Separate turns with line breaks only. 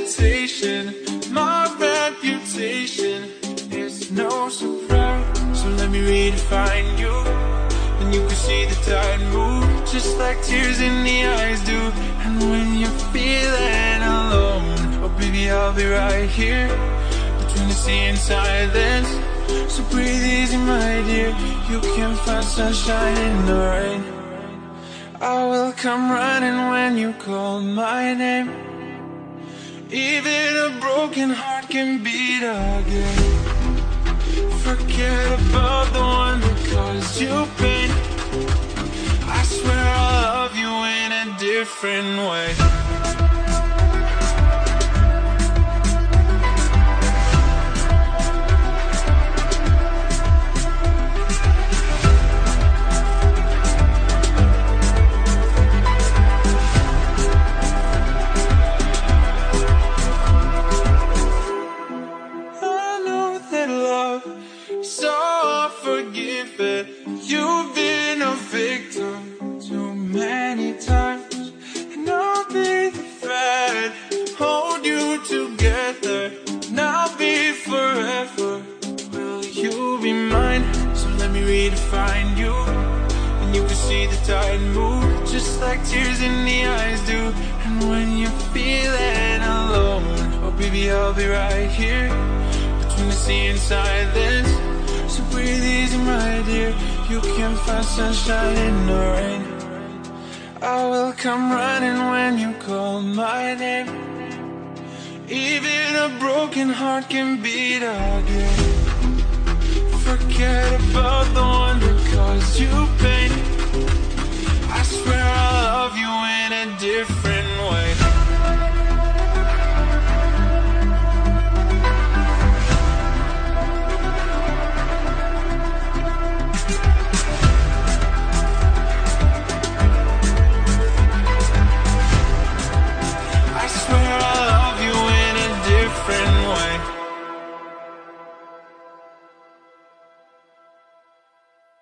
hesitation. My reputation is no surprise. So let me redefine you. And you can see the tide move, just like tears in the eyes do. And when you're feeling alone, oh baby, I'll be right here. Between the sea and silence. So breathe easy, my dear. You can find sunshine in the rain. I will come running when you call my name. Even a broken heart can beat again. Forget about the one that caused you pain. I swear I'll love you in a different way. So forgiving. You've been a victim too many times, and I'll be the thread hold you together. And I'll be forever. Will you be mine? So let me redefine you, and you can see the tide move, just like tears in the eyes do. And when you're feeling alone, oh baby, I'll be right here between the sea and silence. So breathe easy, my dear. You can find sunshine in the rain. I will come running when you call my name. Even a broken heart can beat again. Forget about the one that caused you pain. I swear I love you in a different